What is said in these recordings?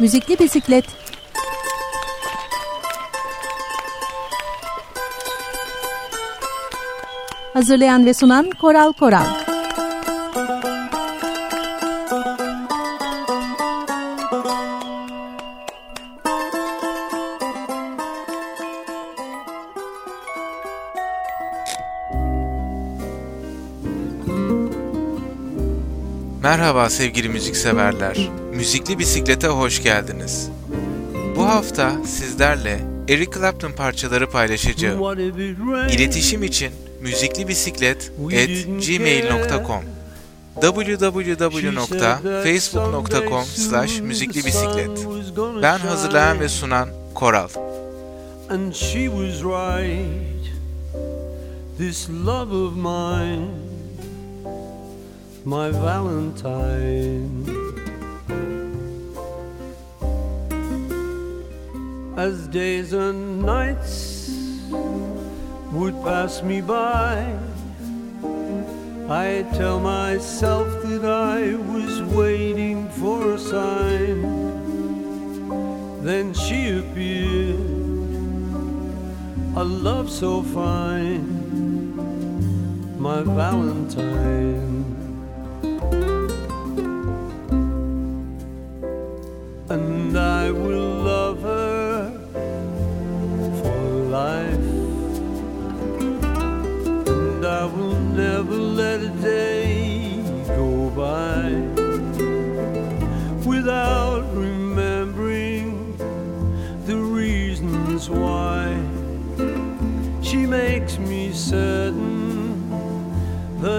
Müzikli Bisiklet Hazırlayan ve sunan Koral Koral Merhaba sevgili müzikseverler. Müzikli Bisiklet'e hoş geldiniz. Bu hafta sizlerle Eric Clapton parçaları paylaşacağım. İletişim için müziklibisiklet@gmail.com www.facebook.com slash Ben hazırlayan ve sunan Koral. And she was right This love of mine My Valentine As days and nights would pass me by, I tell myself that I was waiting for a sign. Then she appeared, a love so fine, my Valentine. And I will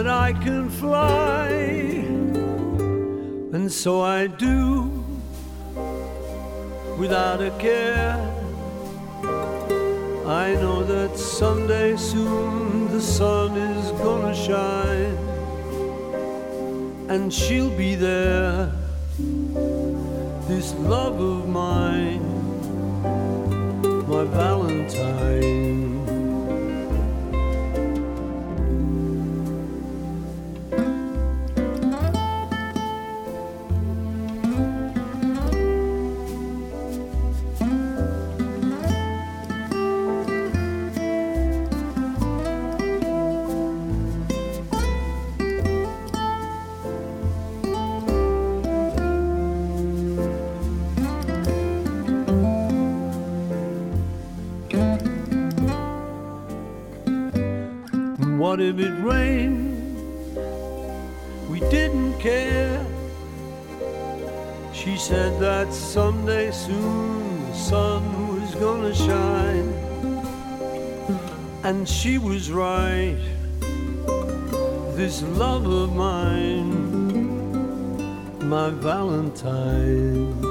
that I can fly, and so I do without a care. I know that someday soon the sun is gonna shine and she'll be there. This love of mine, my Valentine. And she was right. This love of mine, my Valentine.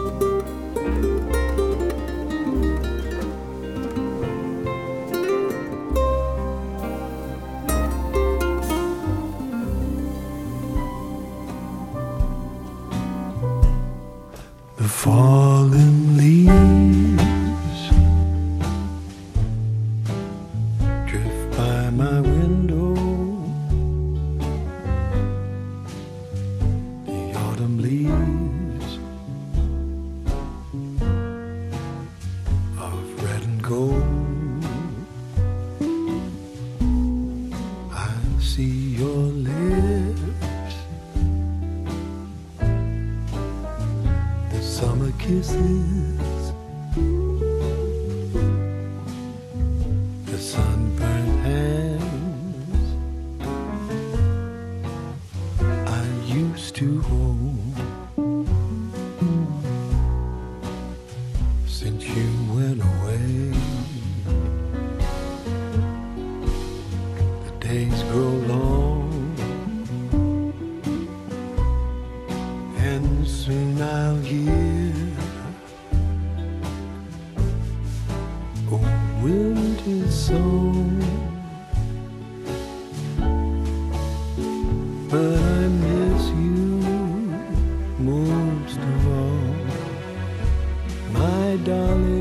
Darling.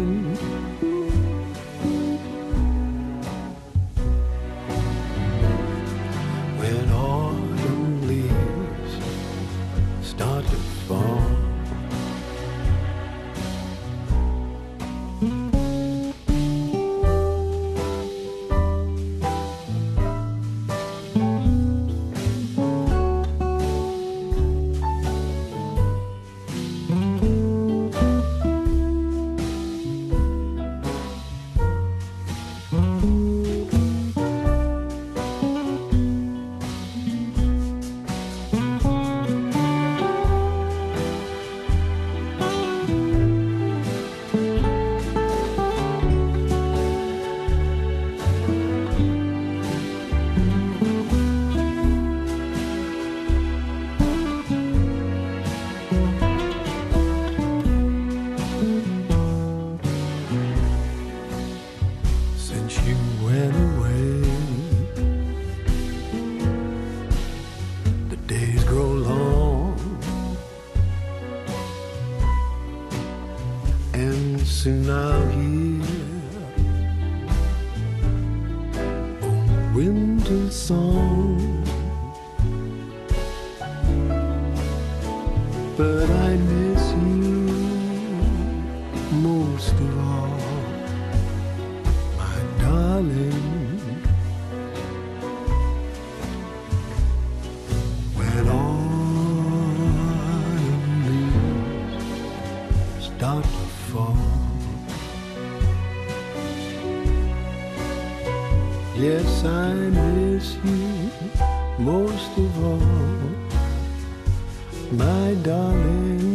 start to fall. Yes, I miss you most of all, my darling.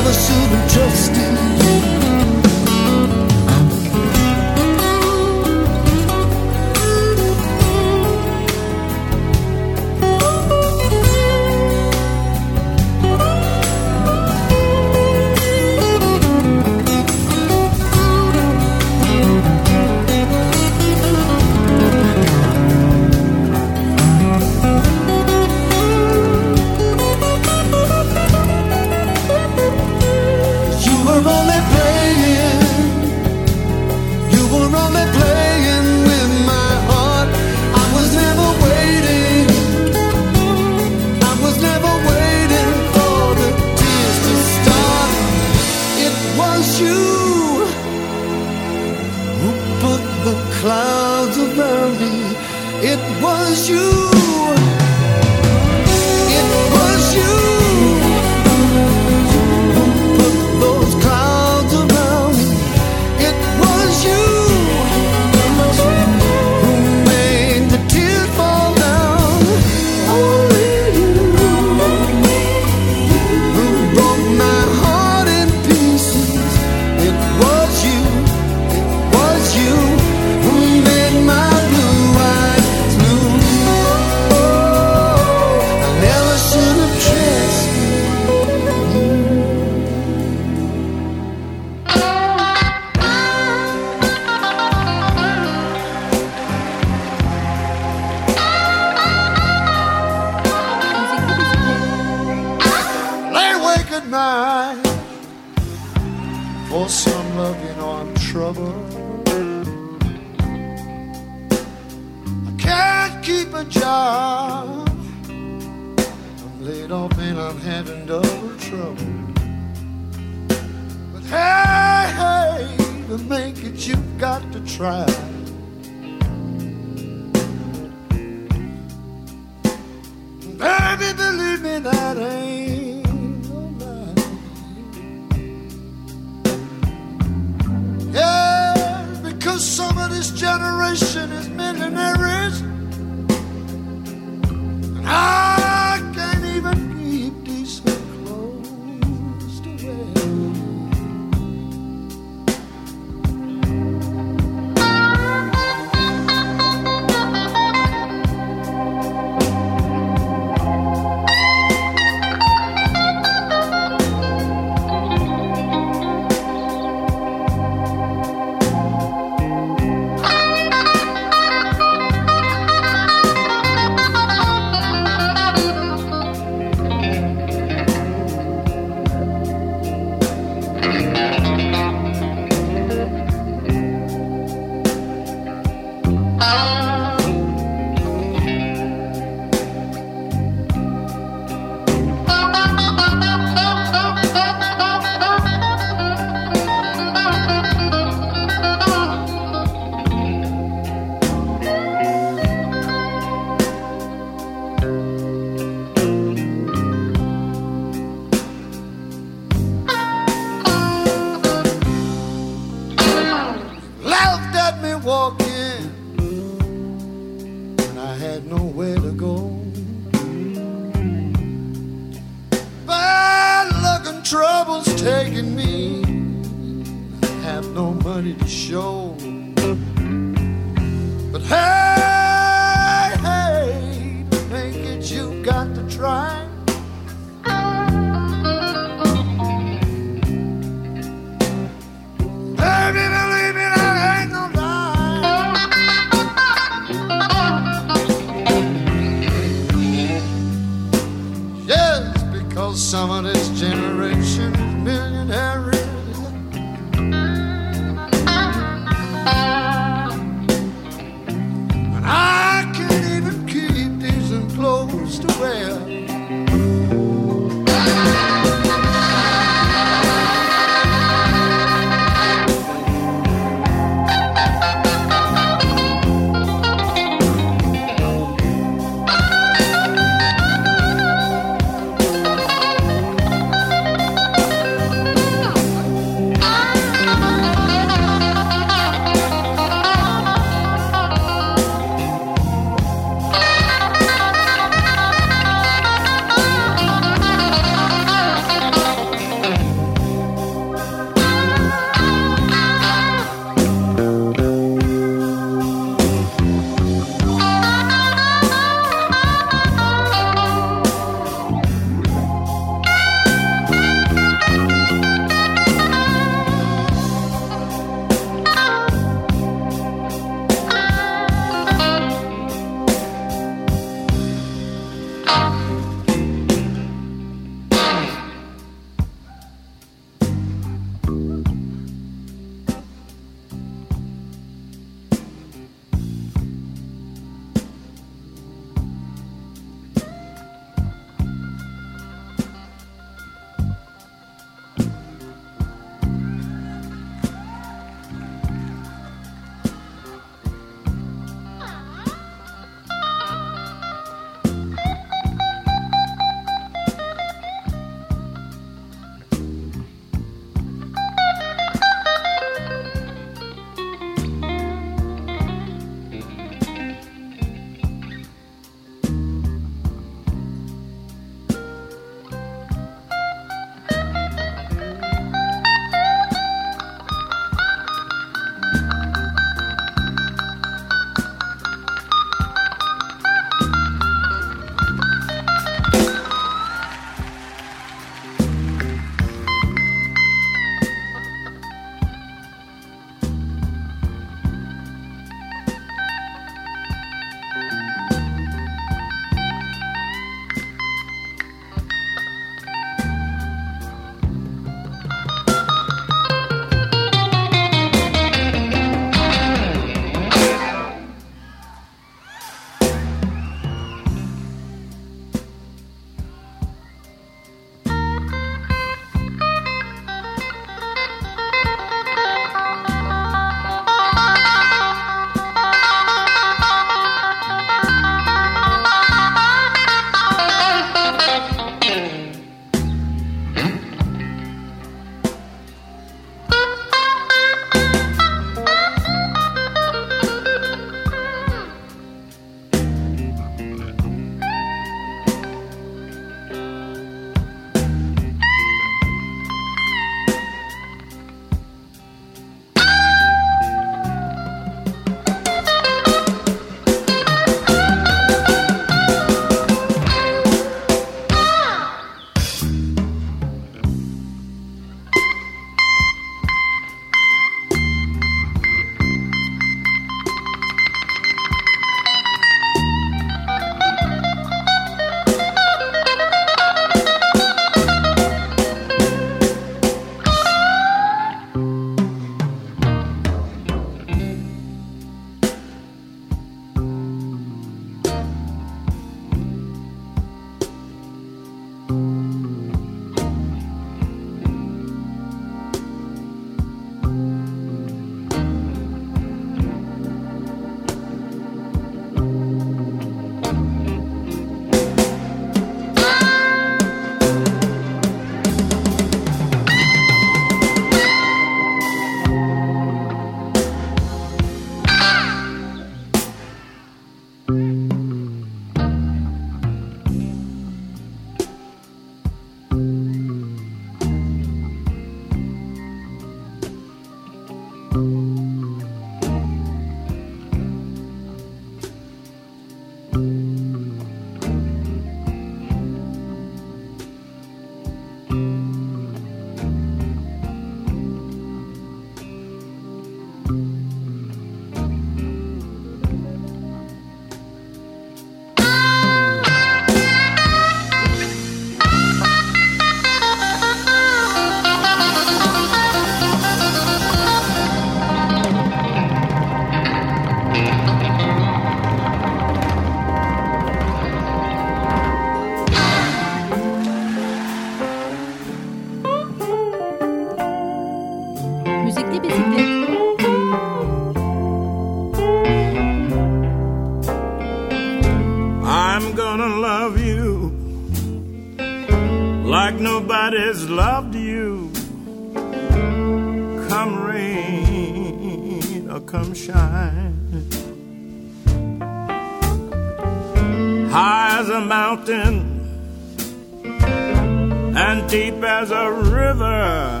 River.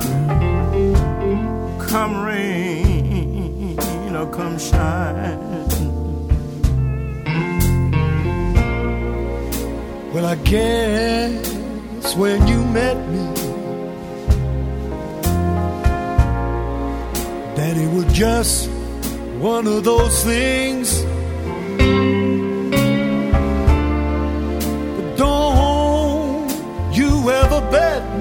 Come rain or come shine. Well, I guess when you met me, that it was just one of those things. But don't you ever bet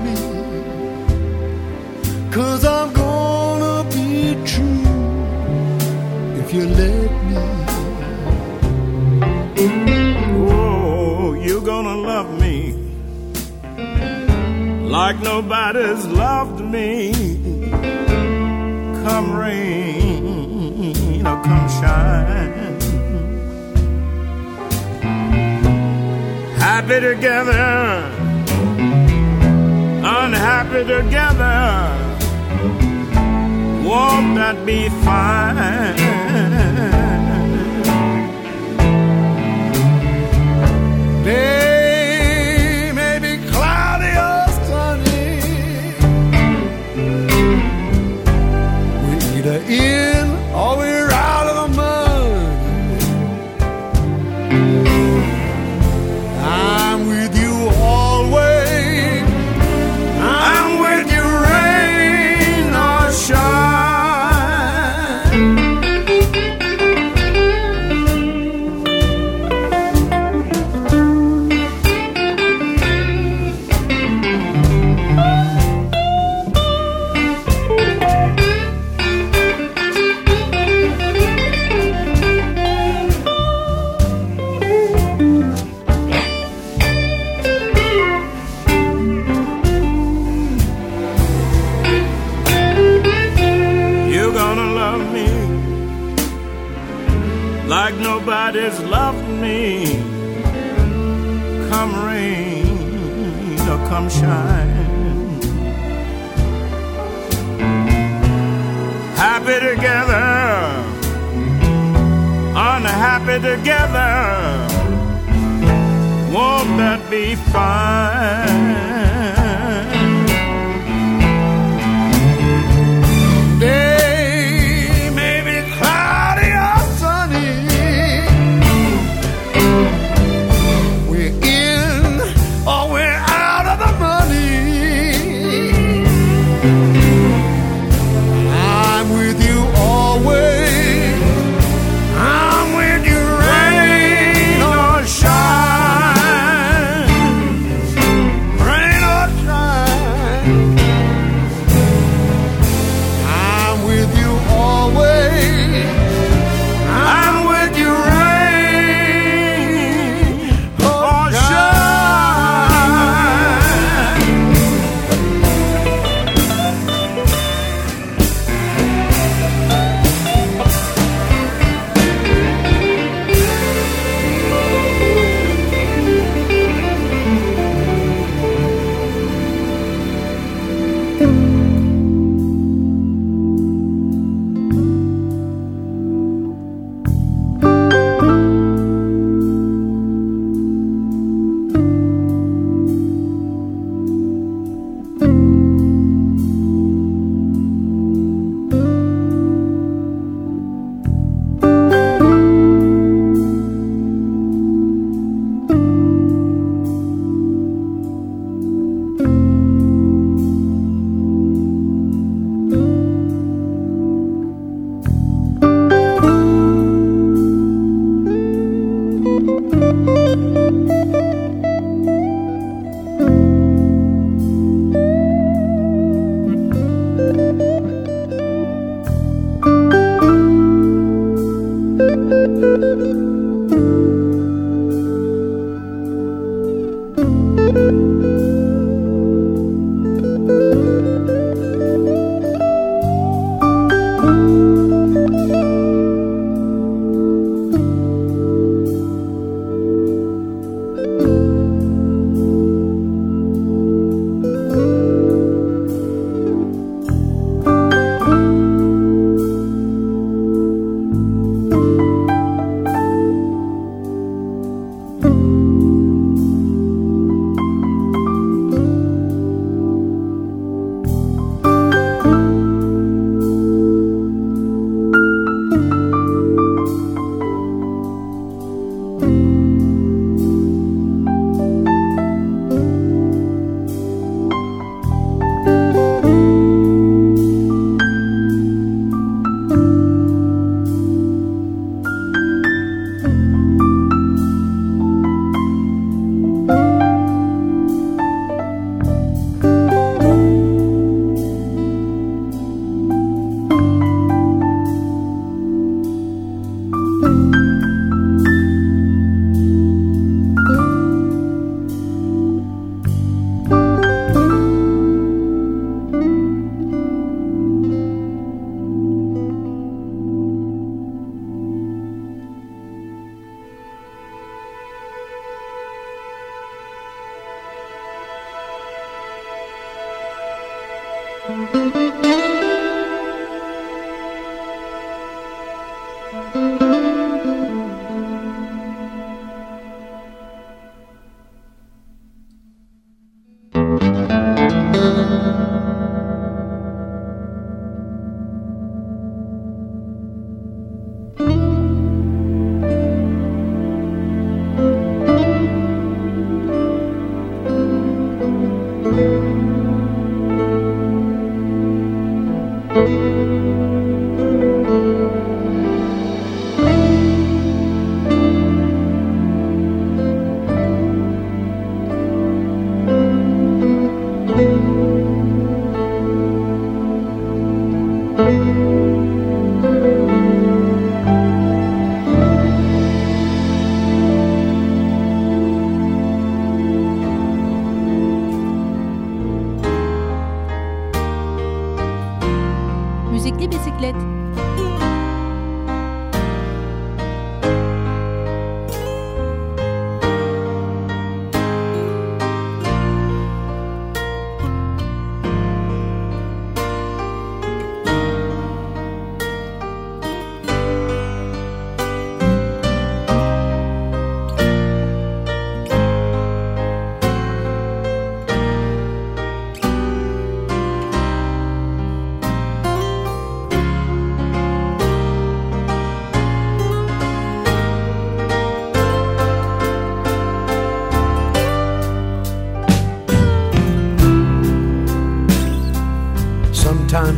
cause I'm gonna be true if you let me. Oh, you're gonna love me like nobody's loved me. Come rain or come shine. Happy together, unhappy together. Won't that be fine? Day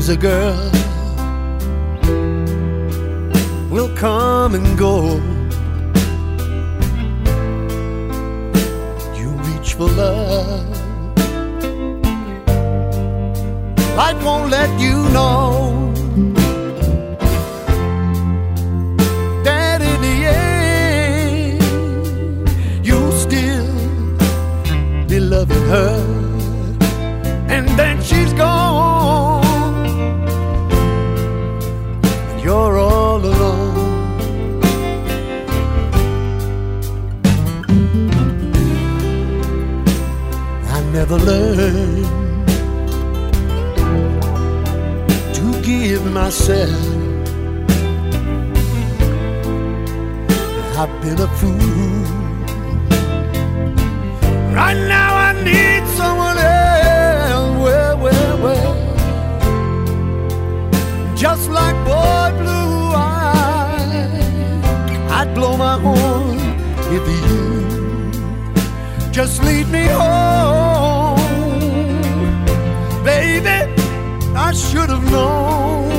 a girl never learned to give myself. I've been a fool. Right now I need someone else. Well, well, well. Just like boy blue eyes, I'd blow my horn if you just lead me home. Baby. I should have known.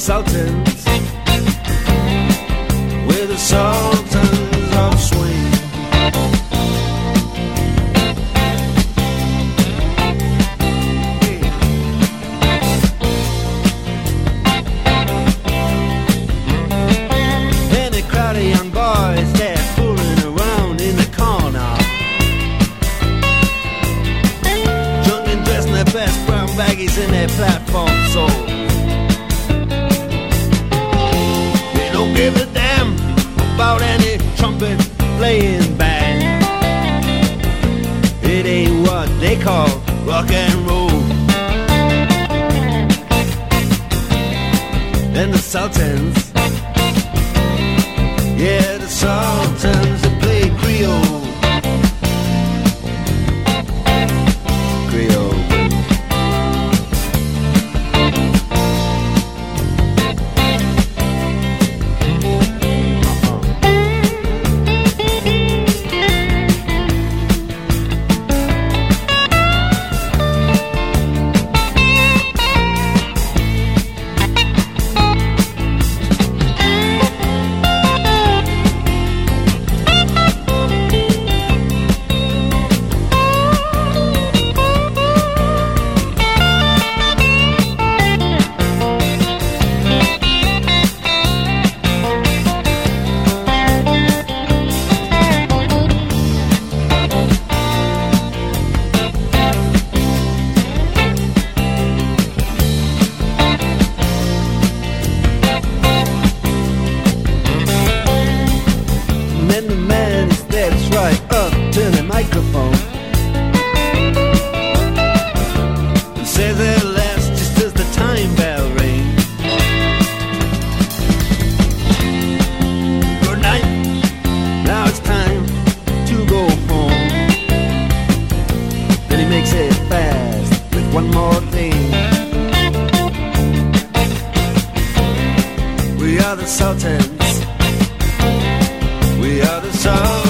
Sultan. looking bad. It ain't what they call rock and roll. And the Sultans, yeah, the Sultans that play Creole. consultants. We are the sound.